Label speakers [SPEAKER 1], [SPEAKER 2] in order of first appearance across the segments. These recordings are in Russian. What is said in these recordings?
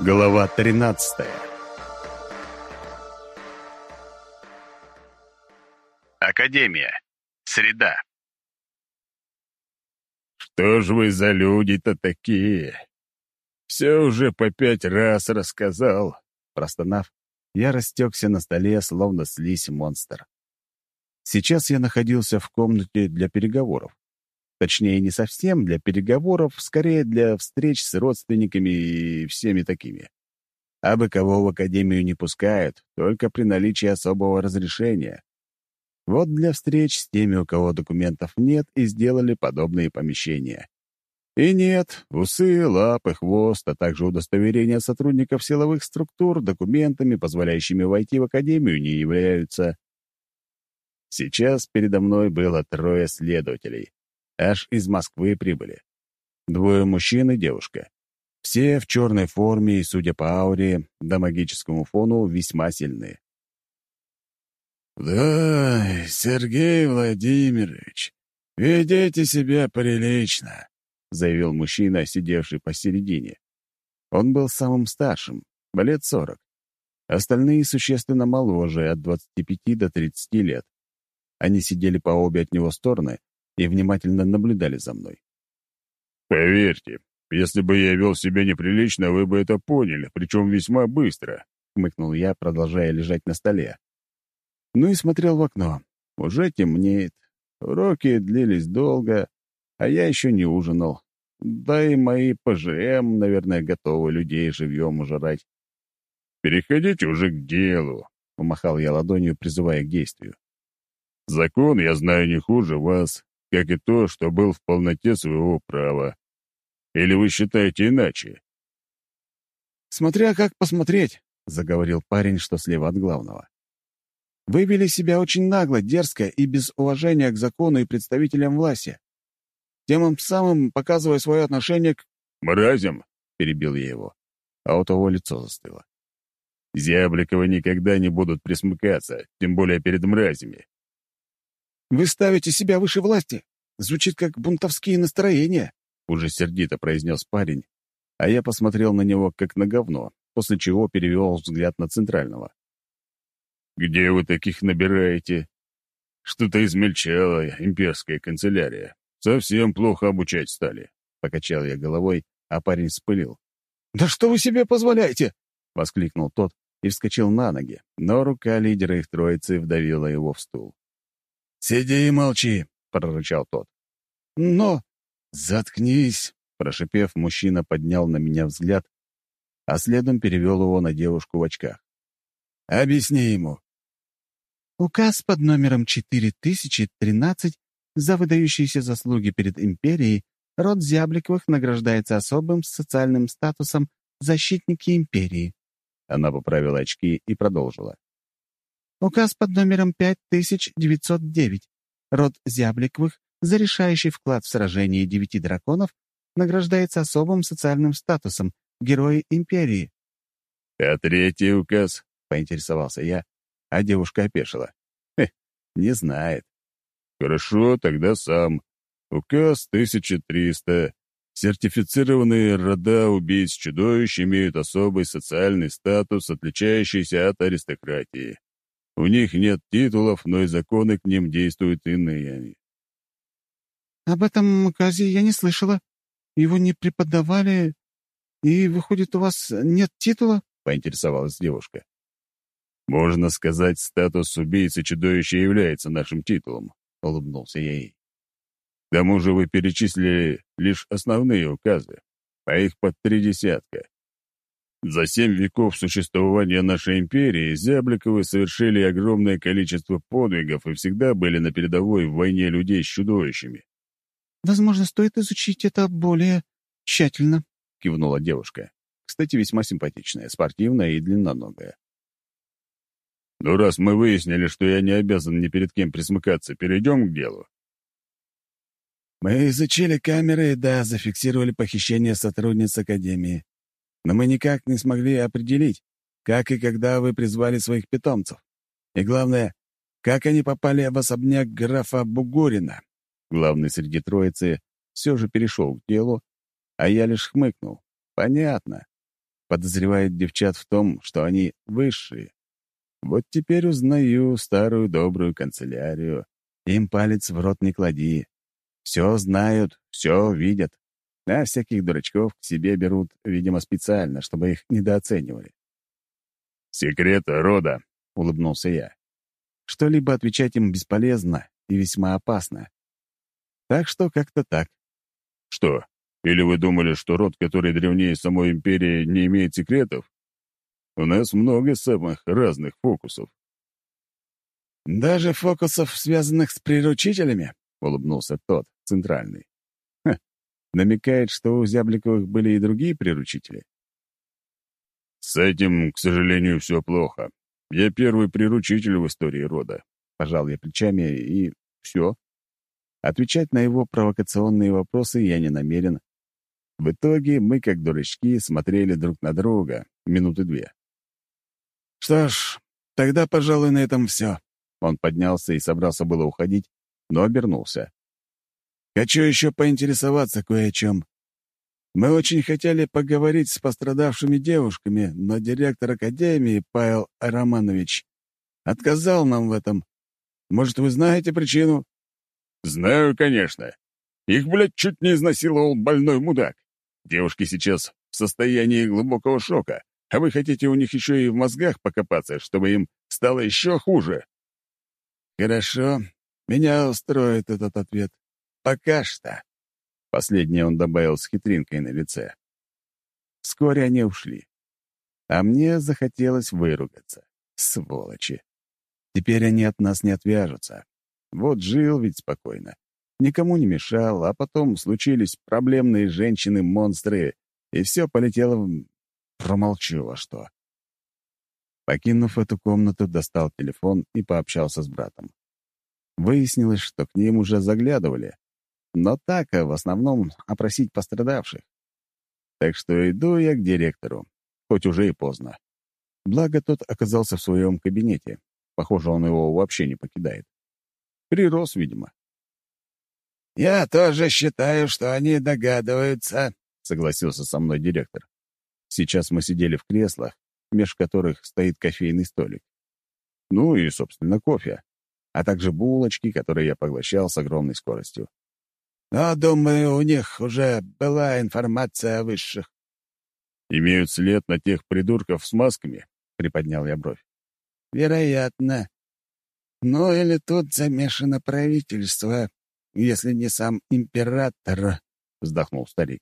[SPEAKER 1] Глава 13 Академия. Среда.
[SPEAKER 2] «Что ж вы за люди-то такие? Все уже по пять раз рассказал».
[SPEAKER 1] Простонав, я растекся на столе, словно слизь монстр. Сейчас я находился в комнате для переговоров. Точнее, не совсем для переговоров, скорее для встреч с родственниками и всеми такими. А бы кого в академию не пускают, только при наличии особого разрешения. Вот для встреч с теми, у кого документов нет, и сделали подобные помещения. И нет, усы, лапы, хвост, а также удостоверения сотрудников силовых структур документами, позволяющими войти в академию, не являются. Сейчас передо мной было трое следователей. Аж из Москвы прибыли. Двое мужчин и девушка. Все в черной форме и, судя по ауре, да магическому фону, весьма сильны.
[SPEAKER 2] «Да, Сергей Владимирович, ведите себя прилично», — заявил мужчина, сидевший посередине.
[SPEAKER 1] Он был самым старшим, лет сорок. Остальные существенно моложе, от 25 до 30 лет. Они сидели по обе от него стороны и внимательно наблюдали за мной.
[SPEAKER 2] «Поверьте, если бы я вел себя неприлично, вы бы это поняли, причем весьма быстро», — хмыкнул я, продолжая лежать на столе.
[SPEAKER 1] Ну и смотрел в окно. Уже темнеет. Уроки длились долго, а я еще не ужинал. Да и мои ПЖМ, наверное, готовы людей живьем ужирать.
[SPEAKER 2] «Переходите уже к делу», — помахал я ладонью, призывая к действию. «Закон я знаю не хуже вас, как и то, что был в полноте своего права. Или вы считаете иначе?»
[SPEAKER 1] «Смотря как посмотреть», — заговорил парень, что слева от главного. «Вы вели себя очень нагло, дерзко и без уважения к закону и представителям власти, тем самым показывая свое отношение к...»
[SPEAKER 2] «Мразям», —
[SPEAKER 1] перебил я его, а у того лицо застыло.
[SPEAKER 2] «Зябликовы никогда не будут присмыкаться, тем более перед мразями.
[SPEAKER 1] «Вы ставите себя выше власти. Звучит как бунтовские настроения», — уже сердито произнес парень, а я посмотрел на него как на говно, после чего перевел взгляд на центрального.
[SPEAKER 2] «Где вы таких набираете? Что-то измельчало имперская канцелярия. Совсем плохо обучать стали», —
[SPEAKER 1] покачал я головой, а парень вспылил.
[SPEAKER 3] «Да что вы себе позволяете?»
[SPEAKER 1] — воскликнул тот и вскочил на ноги, но рука лидера их троицы вдавила его в стул.
[SPEAKER 2] «Сиди и молчи», — прорычал тот.
[SPEAKER 3] «Но...»
[SPEAKER 1] «Заткнись», — прошипев, мужчина поднял на меня взгляд, а следом перевел его на девушку в очках. «Объясни ему».
[SPEAKER 4] Указ под номером 4013 за выдающиеся заслуги перед империей род Зябликовых награждается особым социальным статусом «Защитники империи».
[SPEAKER 1] Она поправила очки и продолжила.
[SPEAKER 4] Указ под номером 5909. Род Зябликовых за решающий вклад в сражении девяти драконов награждается особым социальным статусом Герои Империи.
[SPEAKER 2] «А третий указ?»
[SPEAKER 1] — поинтересовался я, а девушка опешила. «Хе, не знает».
[SPEAKER 2] «Хорошо, тогда сам. Указ 1300. Сертифицированные рода убийц-чудовищ имеют особый социальный статус, отличающийся от аристократии. У них нет титулов, но и законы к ним действуют иные.
[SPEAKER 4] Об этом указе я не слышала. Его не преподавали, и, выходит, у вас нет титула? — поинтересовалась девушка.
[SPEAKER 2] «Можно сказать, статус убийцы чудовища является нашим титулом», — улыбнулся я ей. «К тому же вы перечислили лишь основные указы, а их под три десятка. За семь веков существования нашей империи Зябликовы совершили огромное количество подвигов и всегда были на передовой в войне людей с чудовищами.
[SPEAKER 4] «Возможно, стоит изучить это более тщательно», —
[SPEAKER 1] кивнула девушка. Кстати, весьма симпатичная, спортивная и длинноногая.
[SPEAKER 2] «Ну, раз мы выяснили, что я не обязан ни перед кем присмыкаться, перейдем к делу».
[SPEAKER 1] «Мы изучили камеры и, да, зафиксировали похищение сотрудниц Академии но мы никак не смогли определить, как и когда вы призвали своих питомцев. И главное, как они попали в особняк графа Бугурина. Главный среди троицы все же перешел к делу, а я лишь хмыкнул. Понятно. подозревает девчат в том, что они высшие. Вот теперь узнаю старую добрую канцелярию. Им палец в рот не клади. Все знают, все видят. А всяких дурачков к себе берут, видимо, специально, чтобы их недооценивали.
[SPEAKER 2] «Секреты рода», — улыбнулся я.
[SPEAKER 1] Что-либо отвечать им бесполезно и весьма опасно. Так что как-то так.
[SPEAKER 2] «Что, или вы думали, что род, который древнее самой империи, не имеет секретов? У нас много самых разных фокусов».
[SPEAKER 1] «Даже фокусов, связанных с приручителями?» — улыбнулся тот, центральный. Намекает, что у Зябликовых были и другие приручители.
[SPEAKER 2] «С этим, к сожалению, все плохо. Я первый приручитель в истории рода».
[SPEAKER 1] Пожал я плечами, и все. Отвечать на его провокационные вопросы я не намерен. В итоге мы, как дурачки, смотрели друг на друга минуты две. «Что ж, тогда, пожалуй, на этом все». Он поднялся и собрался было уходить, но обернулся. «Хочу еще поинтересоваться кое о чем. Мы очень хотели поговорить с пострадавшими девушками, но директор Академии, Павел Романович, отказал нам в этом. Может, вы знаете причину?»
[SPEAKER 2] «Знаю, конечно. Их, блядь, чуть не изнасиловал больной мудак. Девушки сейчас в состоянии глубокого шока, а вы хотите у них еще и в мозгах покопаться, чтобы им стало еще хуже».
[SPEAKER 1] «Хорошо. Меня устроит этот ответ. Пока что». Последнее он добавил с хитринкой на лице. Вскоре они ушли. А мне захотелось выругаться. Сволочи. Теперь они от нас не отвяжутся. Вот жил ведь спокойно. Никому не мешал, а потом случились проблемные женщины-монстры, и все полетело в... Промолчу во что. Покинув эту комнату, достал телефон и пообщался с братом. Выяснилось, что к ним уже заглядывали, но так, а в основном, опросить пострадавших. Так что иду я к директору, хоть уже и поздно. Благо, тот оказался в своем кабинете. Похоже, он его вообще не покидает. Прирос, видимо. «Я тоже считаю, что они догадываются», — согласился со мной директор. Сейчас мы сидели в креслах, меж которых стоит кофейный столик. Ну и, собственно, кофе, а также булочки, которые я поглощал с огромной скоростью. Но, думаю, у них уже была информация о высших.
[SPEAKER 2] «Имеют след на тех придурков с масками?» — приподнял я бровь.
[SPEAKER 1] «Вероятно. Ну или тут замешано правительство, если не сам император», — вздохнул старик.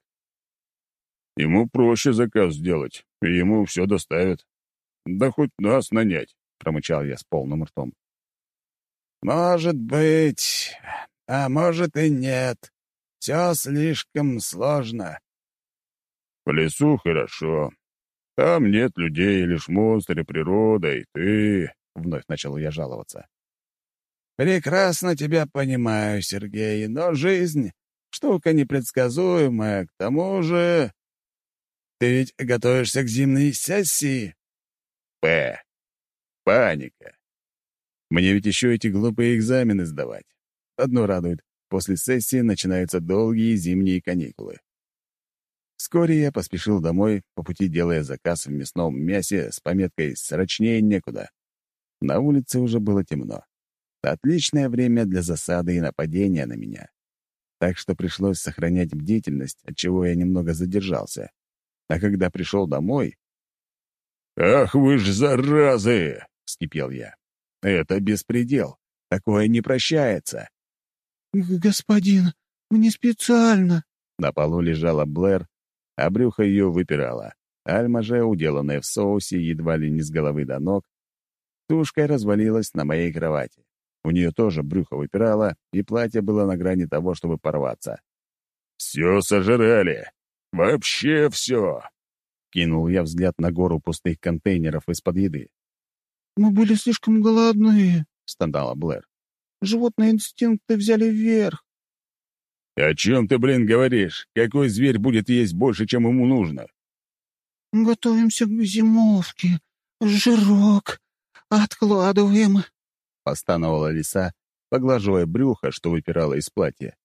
[SPEAKER 2] «Ему проще заказ сделать, и ему все доставят. Да хоть нас нанять», — промычал я с полным ртом.
[SPEAKER 1] «Может быть, а может и нет. Все слишком сложно».
[SPEAKER 2] «В лесу хорошо. Там нет людей, лишь монстры, природа и ты», — вновь начал я жаловаться.
[SPEAKER 1] «Прекрасно тебя понимаю, Сергей, но жизнь — штука непредсказуемая. К тому же... Ты ведь готовишься к зимней сессии?»
[SPEAKER 2] «П. Паника.
[SPEAKER 1] Мне ведь еще эти глупые экзамены сдавать. Одно радует. После сессии начинаются долгие зимние каникулы. Вскоре я поспешил домой, по пути делая заказ в мясном мясе с пометкой «Срочнее некуда». На улице уже было темно. Отличное время для засады и нападения на меня. Так что пришлось сохранять бдительность, отчего я немного задержался. А когда пришел домой...
[SPEAKER 2] «Ах вы ж заразы!» — вскипел я.
[SPEAKER 1] «Это беспредел. Такое не прощается.
[SPEAKER 3] «Господин, мне специально».
[SPEAKER 1] На полу лежала Блэр, а брюхо ее выпирало. Альма же, уделанная в соусе едва ли не с головы до ног, тушкой развалилась на моей кровати. У нее тоже брюхо выпирало, и платье было на грани того, чтобы порваться.
[SPEAKER 2] «Все сожрали! Вообще все!»
[SPEAKER 1] Кинул я взгляд на гору пустых контейнеров из-под еды.
[SPEAKER 3] «Мы были слишком голодные», —
[SPEAKER 1] стонала Блэр.
[SPEAKER 3] Животные инстинкты взяли вверх.
[SPEAKER 2] «О чем ты, блин, говоришь? Какой зверь будет есть больше, чем ему нужно?»
[SPEAKER 3] «Готовимся к зимовке. Жирок. Откладываем», —
[SPEAKER 1] постановала лиса, поглаживая брюхо, что выпирало из платья.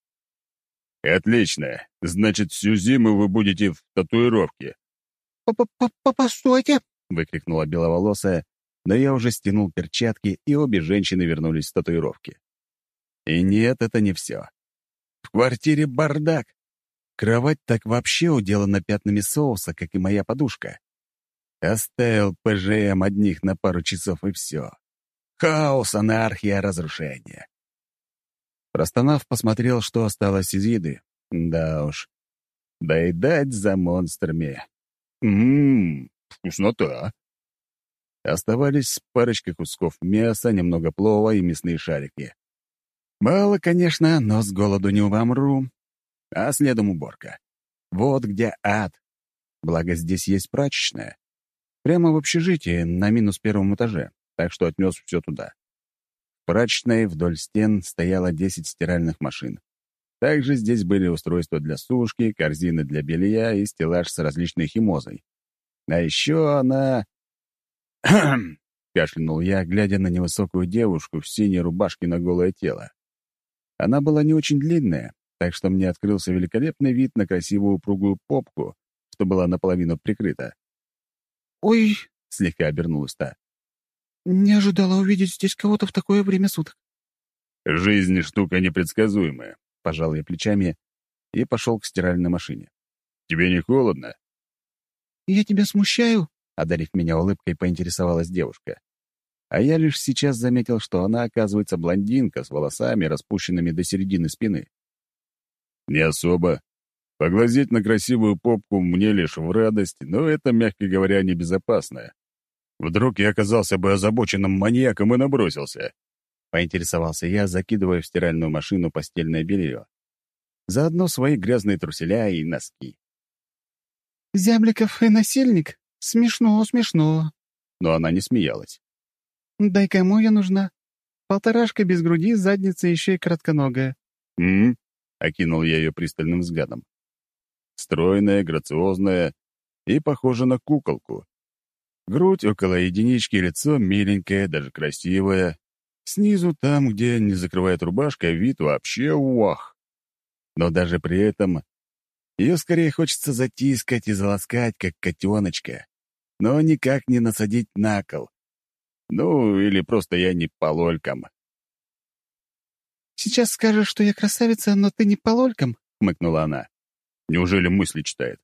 [SPEAKER 2] «Отлично. Значит, всю зиму вы будете в татуировке».
[SPEAKER 3] «Постойте!»
[SPEAKER 1] — выкрикнула беловолосая, но я уже стянул перчатки, и обе женщины вернулись с татуировки. И нет, это не все. В квартире бардак. Кровать так вообще уделана пятнами соуса, как и моя подушка. Оставил ПЖМ одних на пару часов, и все. Хаос, анархия, разрушение. Простонав, посмотрел, что осталось из еды. Да уж. Доедать за монстрами. Ммм, вкуснота. Оставались парочка кусков мяса, немного плова и мясные шарики. Мало, конечно, но с голоду не умру. А следом уборка. Вот где ад. Благо, здесь есть прачечная. Прямо в общежитии, на минус первом этаже, так что отнес все туда. В прачечной вдоль стен стояло 10 стиральных машин. Также здесь были устройства для сушки, корзины для белья и стеллаж с различной химозой. А еще она... кашлянул я, глядя на невысокую девушку в синей рубашке на голое тело. Она была не очень длинная, так что мне открылся великолепный вид на красивую упругую попку, что была наполовину прикрыта.
[SPEAKER 3] «Ой!»
[SPEAKER 1] — слегка обернулась та.
[SPEAKER 3] «Не ожидала увидеть здесь кого-то в такое время суток».
[SPEAKER 2] «Жизнь — штука непредсказуемая», —
[SPEAKER 1] пожал я плечами и пошел к стиральной машине.
[SPEAKER 2] «Тебе не холодно?»
[SPEAKER 3] «Я тебя смущаю?»
[SPEAKER 1] — одарив меня улыбкой, поинтересовалась девушка. А я лишь сейчас заметил, что она, оказывается, блондинка с волосами, распущенными до середины спины.
[SPEAKER 2] «Не особо. Поглазеть на красивую попку мне лишь в радость, но это, мягко говоря, небезопасно. Вдруг я оказался бы озабоченным маньяком и набросился.
[SPEAKER 1] Поинтересовался я, закидывая в стиральную машину постельное белье. Заодно свои грязные труселя и носки.
[SPEAKER 3] «Зябликов и насильник? Смешно, смешно».
[SPEAKER 1] Но она не смеялась.
[SPEAKER 3] «Дай кому я нужна? Полторашка без груди, задница еще и коротконогая».
[SPEAKER 1] «М?», -м — окинул я ее пристальным взглядом стройная, грациозная и похожа на куколку. Грудь около единички, лицо миленькое, даже красивое. Снизу, там, где не закрывает рубашка, вид вообще уах. Но даже при этом ее скорее хочется затискать и заласкать, как котеночка, но никак не насадить на кол. Ну, или просто я не по лолькам.
[SPEAKER 3] «Сейчас скажешь, что я красавица, но ты не по лолькам?» — хмыкнула она.
[SPEAKER 2] Неужели мысли читает?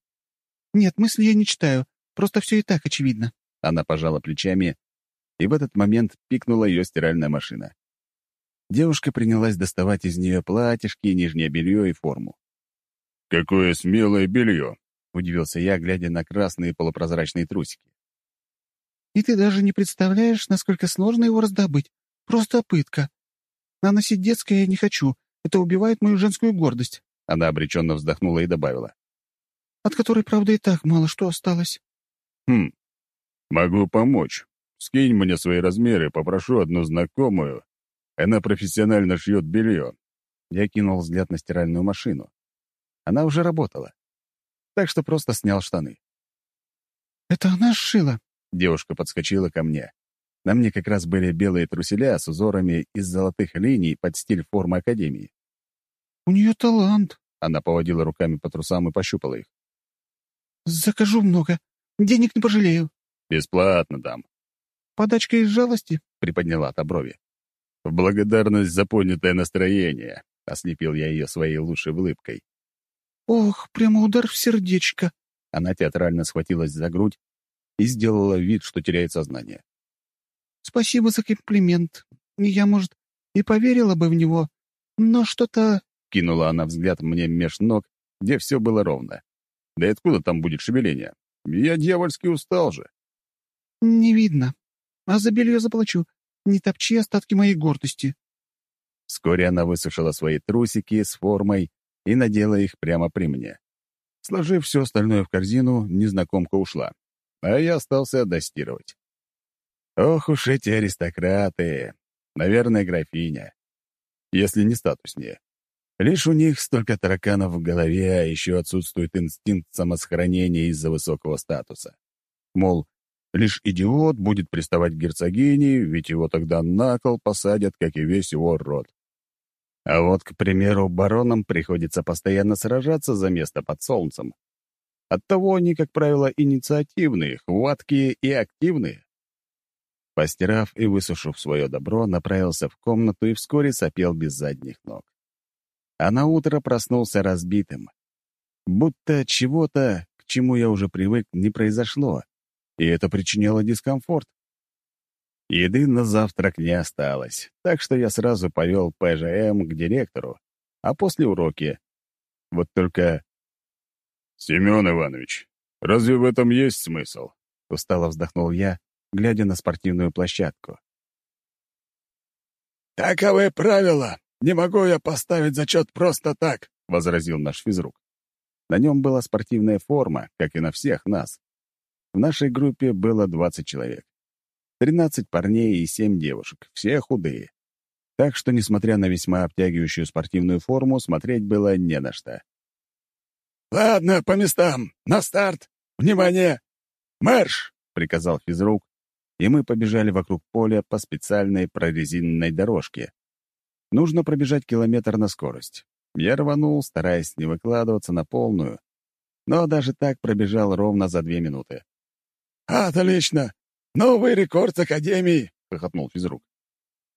[SPEAKER 3] Нет, мысли я не читаю. Просто все и так очевидно.
[SPEAKER 1] Она пожала плечами, и в этот момент пикнула ее стиральная машина. Девушка принялась доставать из нее платьишки, нижнее белье и форму.
[SPEAKER 2] «Какое смелое белье!»
[SPEAKER 1] — удивился я, глядя на красные полупрозрачные трусики.
[SPEAKER 3] «И ты даже не представляешь, насколько сложно его раздобыть. Просто пытка. А носить детское я не хочу. Это убивает мою женскую гордость».
[SPEAKER 1] Она обреченно вздохнула и добавила.
[SPEAKER 3] «От которой, правда, и так мало что осталось».
[SPEAKER 2] «Хм, могу помочь. Скинь мне свои размеры, попрошу одну знакомую. Она профессионально шьет белье».
[SPEAKER 1] Я кинул взгляд на стиральную машину. Она уже работала. Так что просто снял штаны.
[SPEAKER 3] «Это она сшила?»
[SPEAKER 1] Девушка подскочила ко мне. На мне как раз были белые труселя с узорами из золотых линий под стиль формы Академии.
[SPEAKER 3] «У нее талант», —
[SPEAKER 1] она поводила руками по трусам и пощупала их.
[SPEAKER 3] «Закажу много. Денег не пожалею».
[SPEAKER 2] «Бесплатно дам».
[SPEAKER 3] «Подачка из жалости?»
[SPEAKER 1] — приподняла та брови.
[SPEAKER 2] «В благодарность за поднятое настроение», — ослепил я ее своей лучшей улыбкой.
[SPEAKER 3] «Ох, прямо удар в сердечко».
[SPEAKER 1] Она театрально схватилась за грудь и сделала вид, что теряет сознание.
[SPEAKER 3] «Спасибо за комплимент. Я, может, и поверила бы в него, но что-то
[SPEAKER 1] Кинула она взгляд мне меж ног, где все было ровно. Да и откуда там будет шевеление? Я дьявольски устал же.
[SPEAKER 3] «Не видно. А за белье заплачу. Не топчи остатки моей гордости».
[SPEAKER 1] Вскоре она высушила свои трусики с формой и надела их прямо при мне. Сложив все остальное в корзину, незнакомка ушла, а я остался достировать. Ох уж эти аристократы! Наверное, графиня. Если не статуснее. Лишь у них столько тараканов в голове, а еще отсутствует инстинкт самосохранения из-за высокого статуса. Мол, лишь идиот будет приставать к герцогине, ведь его тогда на кол посадят, как и весь его род. А вот, к примеру, баронам приходится постоянно сражаться за место под солнцем. Оттого они, как правило, инициативные, хваткие и активные. Постирав и высушив свое добро, направился в комнату и вскоре сопел без задних ног. А на утро проснулся разбитым. Будто чего-то, к чему я уже привык, не произошло, и это причиняло дискомфорт. Еды на завтрак не осталось, так что я сразу повел ПЖМ к директору, а после уроки. Вот только...
[SPEAKER 2] «Семен Иванович, разве в этом есть смысл?» — устало вздохнул я, глядя на спортивную площадку.
[SPEAKER 5] «Таковы правила. Не могу я поставить зачет просто так», — возразил наш физрук.
[SPEAKER 1] На нем была спортивная форма, как и на всех нас. В нашей группе было 20 человек. 13 парней и 7 девушек, все худые. Так что, несмотря на весьма обтягивающую спортивную форму, смотреть было не на что.
[SPEAKER 5] «Ладно, по местам. На старт. Внимание! Марш!» — приказал физрук, и мы побежали вокруг поля по специальной прорезиненной дорожке. Нужно пробежать километр на скорость. Я рванул, стараясь не выкладываться на полную, но даже так пробежал ровно за две минуты. «Отлично! Новый рекорд Академии!» — хохотнул физрук.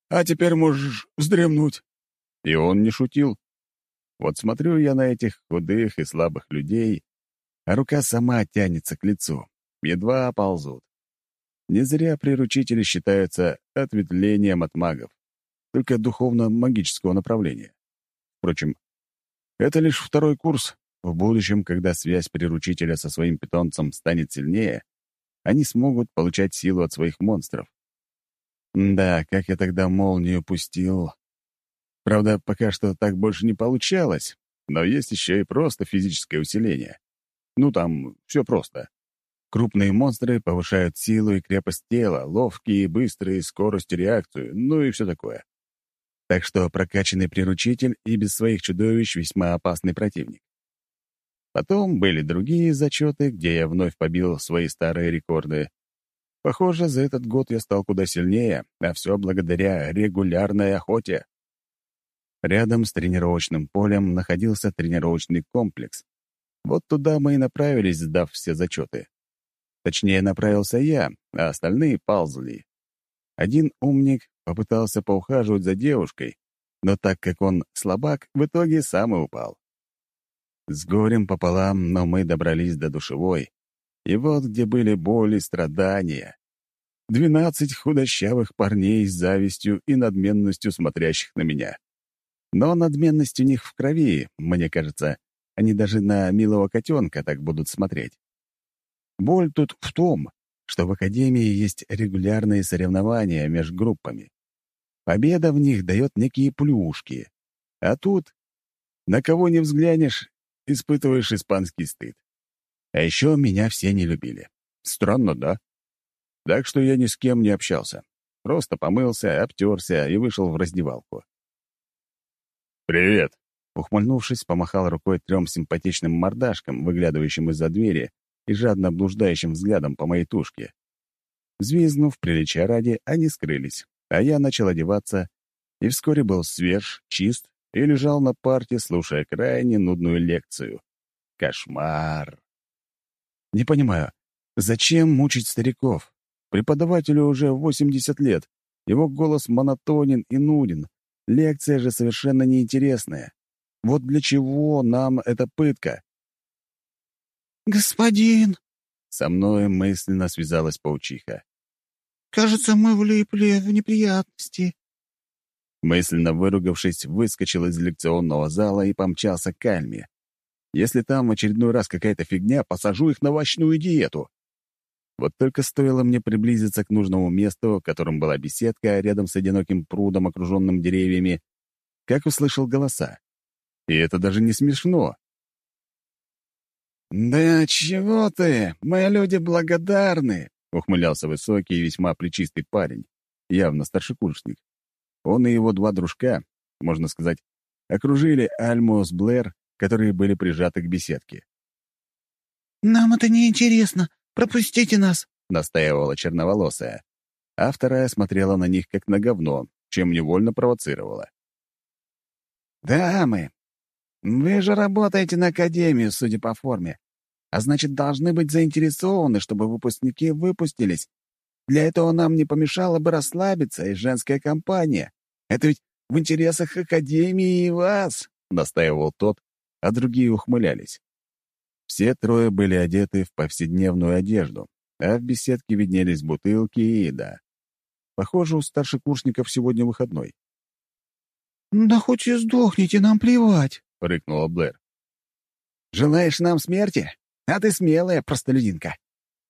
[SPEAKER 5] «А теперь можешь вздремнуть». И он не шутил. Вот смотрю я на этих худых и слабых людей, а рука сама тянется к лицу. Едва ползут. Не зря приручители считаются ответвлением от магов, только духовно-магического направления. Впрочем, это лишь второй курс. В будущем, когда связь приручителя со своим питомцем станет сильнее, они смогут получать силу от своих монстров. Да, как я тогда молнию пустил. Правда, пока что так больше не получалось, но есть еще и просто физическое усиление. Ну, там все просто. Крупные монстры повышают силу и крепость тела, ловкие быстрые, скорость реакцию, ну и все такое. Так что прокачанный приручитель и без своих чудовищ весьма опасный противник. Потом были другие зачеты, где я вновь побил свои старые рекорды. Похоже, за этот год я стал куда сильнее, а все благодаря регулярной охоте. Рядом с тренировочным полем находился тренировочный комплекс. Вот туда мы и направились, сдав все зачеты. Точнее, направился я, а остальные ползли. Один умник попытался поухаживать за девушкой, но так как он слабак, в итоге сам и упал. С горем пополам, но мы добрались до душевой. И вот где были боли и страдания. Двенадцать худощавых парней с завистью и надменностью смотрящих на меня. Но надменность у них в крови, мне кажется. Они даже на милого котенка так будут смотреть. Боль тут в том, что в Академии есть регулярные соревнования между группами. Победа в них дает некие плюшки. А тут, на кого не взглянешь, испытываешь испанский стыд. А еще меня все не любили. Странно, да? Так что я ни с кем не общался. Просто помылся, обтерся и вышел в раздевалку.
[SPEAKER 2] «Привет!»
[SPEAKER 1] Ухмыльнувшись, помахал рукой трем симпатичным мордашкам, выглядывающим из-за двери и жадно блуждающим взглядом по моей тушке. Взвизнув, приличия ради, они скрылись, а я начал одеваться и вскоре был свеж, чист и лежал на парте, слушая крайне нудную лекцию. Кошмар! Не понимаю, зачем мучить стариков? Преподавателю уже 80 лет, его голос монотонен и нуден, лекция же совершенно неинтересная. Вот для чего нам эта пытка?
[SPEAKER 3] «Господин!»
[SPEAKER 1] — со мной мысленно связалась паучиха.
[SPEAKER 3] «Кажется, мы влипли в неприятности».
[SPEAKER 1] Мысленно выругавшись, выскочил из лекционного зала и помчался к Альме. Если там в очередной раз какая-то фигня, посажу их на овощную диету. Вот только стоило мне приблизиться к нужному месту, которым была беседка рядом с одиноким прудом, окруженным деревьями, как услышал голоса. И это даже не смешно.
[SPEAKER 5] «Да чего ты? Мои люди благодарны!» — ухмылялся высокий и весьма плечистый парень, явно старшекурсник. Он и его два дружка, можно сказать, окружили Альму с Блэр, которые были прижаты к беседке.
[SPEAKER 3] «Нам это не интересно. Пропустите нас!»
[SPEAKER 1] — настаивала черноволосая, а вторая смотрела на них как на говно, чем невольно провоцировала.
[SPEAKER 5] «Дамы, вы же работаете на Академию, судя по форме.
[SPEAKER 1] а значит, должны быть заинтересованы, чтобы выпускники выпустились. Для этого нам не помешало бы расслабиться и женская компания. Это ведь в интересах Академии и вас», — настаивал тот, а другие ухмылялись. Все трое были одеты в повседневную одежду, а в беседке виднелись бутылки и еда. Похоже, у старшекурсников сегодня выходной.
[SPEAKER 3] «Да хоть и сдохните, нам плевать», —
[SPEAKER 1] рыкнула Блэр. «Желаешь нам смерти? А ты смелая простолюдинка!»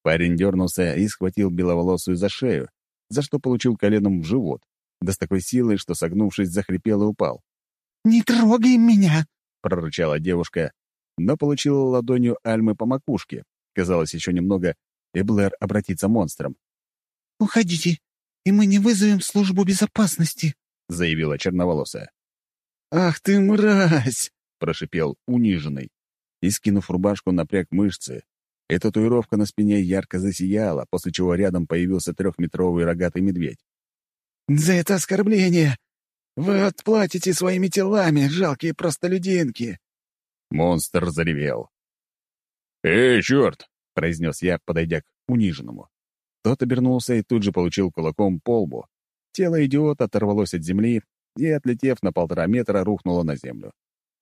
[SPEAKER 1] Парень дернулся и схватил беловолосую за шею, за что получил коленом в живот, да с такой силой, что, согнувшись, захрипел и упал.
[SPEAKER 3] «Не трогай меня!»
[SPEAKER 1] — прорычала девушка, но получила ладонью Альмы по макушке. Казалось, еще немного, и Блэр обратится монстром.
[SPEAKER 3] «Уходите, и мы не вызовем службу безопасности», —
[SPEAKER 1] заявила черноволосая. «Ах ты мразь!» — прошипел униженный. И, скинув рубашку, напряг мышцы, и татуировка на спине ярко засияла, после чего рядом появился трехметровый рогатый медведь. «За это оскорбление! Вы отплатите своими телами, жалкие простолюдинки!» Монстр заревел.
[SPEAKER 2] «Эй, черт!»
[SPEAKER 1] — произнес я, подойдя к униженному. Тот обернулся и тут же получил кулаком по лбу. Тело идиота оторвалось от земли и, отлетев на полтора метра, рухнуло на землю.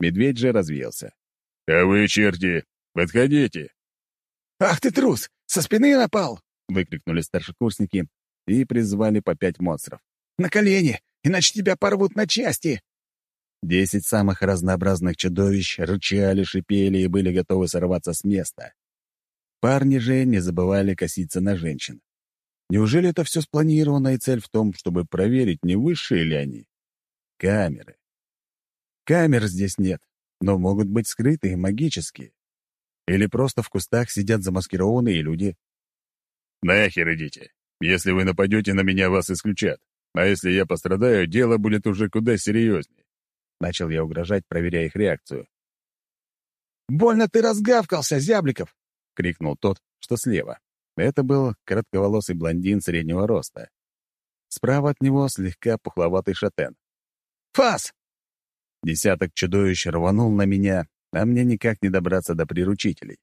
[SPEAKER 1] Медведь же развеялся.
[SPEAKER 2] «А вы, черти, подходите!»
[SPEAKER 1] «Ах ты трус! Со спины напал!» — выкрикнули старшекурсники и призвали по пять монстров. «На колени, иначе тебя порвут на части!» Десять самых разнообразных чудовищ рычали, шипели и были готовы сорваться с места. Парни же не забывали коситься на женщин. Неужели это все спланировано, и цель в том, чтобы проверить, не высшие ли они? Камеры. Камер здесь нет, но могут быть скрытые, магические. Или просто в кустах сидят замаскированные люди.
[SPEAKER 2] «Нахер идите. Если вы нападете на меня, вас исключат. А если я пострадаю, дело будет уже куда серьезнее».
[SPEAKER 1] Начал я угрожать, проверяя их реакцию. «Больно ты разгавкался, Зябликов!» — крикнул тот, что слева. Это был коротковолосый блондин среднего роста. Справа от него слегка пухловатый шатен. «Фас!» Десяток чудовищ рванул на меня, а мне никак не добраться до приручителей.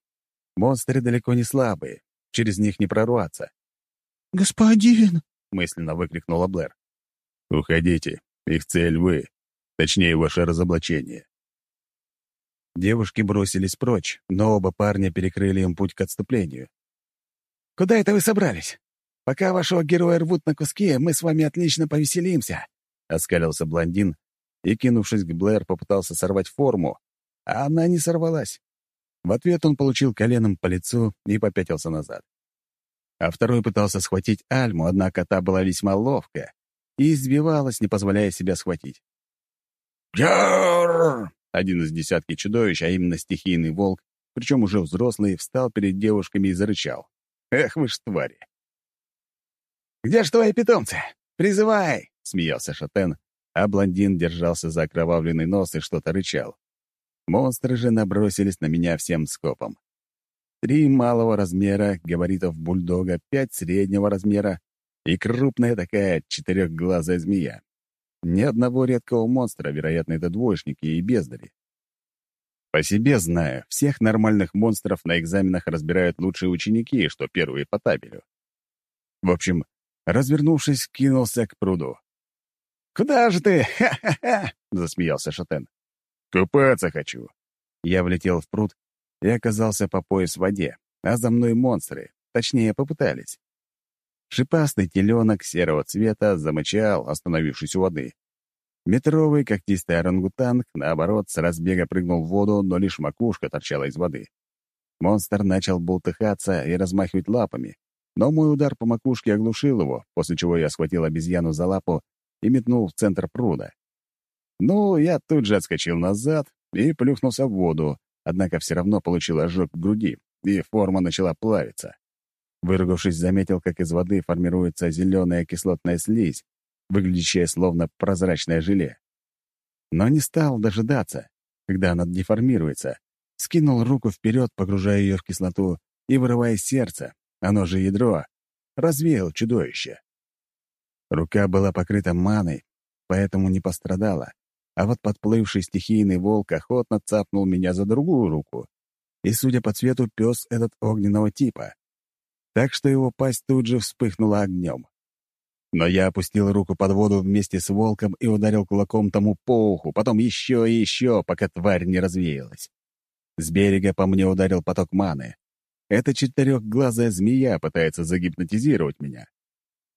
[SPEAKER 1] Монстры далеко не слабые, через них не прорваться.
[SPEAKER 3] «Господин!»
[SPEAKER 1] — мысленно выкрикнула Блэр.
[SPEAKER 2] «Уходите, их цель вы, точнее, ваше разоблачение».
[SPEAKER 1] Девушки бросились прочь, но оба парня перекрыли им путь к отступлению. «Куда это вы собрались? Пока вашего героя рвут на куски, мы с вами отлично повеселимся», — оскалился блондин и, кинувшись к Блэр, попытался сорвать форму, а она не сорвалась. В ответ он получил коленом по лицу и попятился назад. А второй пытался схватить Альму, однако та была весьма ловкая и избивалась, не позволяя себя схватить. «Яр!» Один из десятки чудовищ, а именно стихийный волк, причем уже взрослый, встал перед девушками и зарычал. «Эх вы ж твари!» «Где ж твои питомцы? Призывай!» — смеялся Шатен, а блондин держался за окровавленный нос и что-то рычал. Монстры же набросились на меня всем скопом. Три малого размера, габаритов бульдога, пять среднего размера и крупная такая четырехглазая змея. Ни одного редкого монстра, вероятно, это двоечники и бездари. По себе знаю, всех нормальных монстров на экзаменах разбирают лучшие ученики, что первые по табелю. В общем, развернувшись, кинулся к пруду. «Куда же ты? Ха-ха-ха!» — засмеялся Шатен.
[SPEAKER 2] Купаться хочу.
[SPEAKER 1] Я влетел в пруд и оказался по пояс в воде, а за мной монстры, точнее, попытались. Шипастый теленок серого цвета замычал, остановившись у воды. Метровый когтистый орангутанг, наоборот, с разбега прыгнул в воду, но лишь макушка торчала из воды. Монстр начал бултыхаться и размахивать лапами, но мой удар по макушке оглушил его, после чего я схватил обезьяну за лапу и метнул в центр пруда. Ну, я тут же отскочил назад и плюхнулся в воду, однако все равно получил ожог в груди, и форма начала плавиться. Выругавшись, заметил, как из воды формируется зеленая кислотная слизь, выглядящая словно прозрачное желе. Но не стал дожидаться, когда она деформируется. Скинул руку вперед, погружая ее в кислоту и вырывая сердце, оно же ядро, развеял чудовище. Рука была покрыта маной, поэтому не пострадала, а вот подплывший стихийный волк охотно цапнул меня за другую руку. и, судя по цвету, пес этот огненного типа. Так что его пасть тут же вспыхнула огнем. Но я опустил руку под воду вместе с волком и ударил кулаком тому по уху, потом еще и еще, пока тварь не развеялась. С берега по мне ударил поток маны. Эта четырехглазая змея пытается загипнотизировать меня.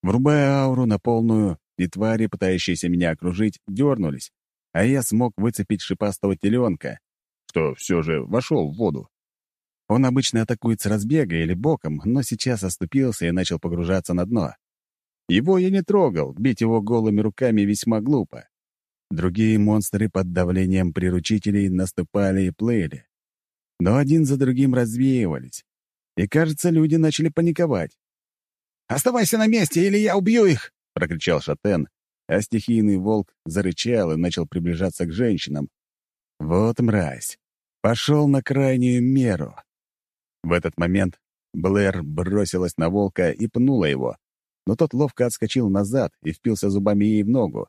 [SPEAKER 1] Врубая ауру на полную, и твари, пытающиеся меня окружить, дернулись, а я смог выцепить шипастого теленка, что все же вошел в воду. Он обычно атакует с разбега или боком, но сейчас оступился и начал погружаться на дно. Его я не трогал, бить его голыми руками весьма глупо. Другие монстры под давлением приручителей наступали и плыли. Но один за другим развеивались. И, кажется, люди начали паниковать.
[SPEAKER 5] «Оставайся на месте, или я убью их!» — прокричал Шатен,
[SPEAKER 1] а стихийный волк зарычал и начал приближаться к женщинам. Вот мразь. Пошел на крайнюю меру. В этот момент Блэр бросилась на волка и пнула его, но тот ловко отскочил назад и впился зубами ей в ногу.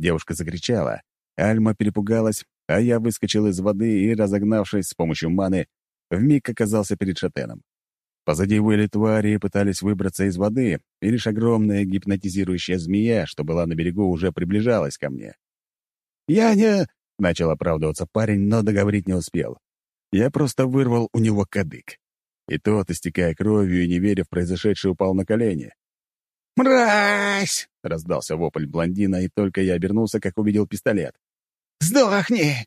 [SPEAKER 1] Девушка закричала. Альма перепугалась, а я выскочил из воды и, разогнавшись с помощью маны, вмиг оказался перед Шатеном. Позади выли твари и пытались выбраться из воды, и лишь огромная гипнотизирующая змея, что была на берегу, уже приближалась ко мне. «Я не...» — начал оправдываться парень, но договорить не успел. Я просто вырвал у него кадык. И тот, истекая кровью и не веря в произошедшее, упал на колени.
[SPEAKER 5] «Мразь!»
[SPEAKER 1] — раздался вопль блондина, и только я обернулся, как увидел пистолет.
[SPEAKER 5] «Сдохни!»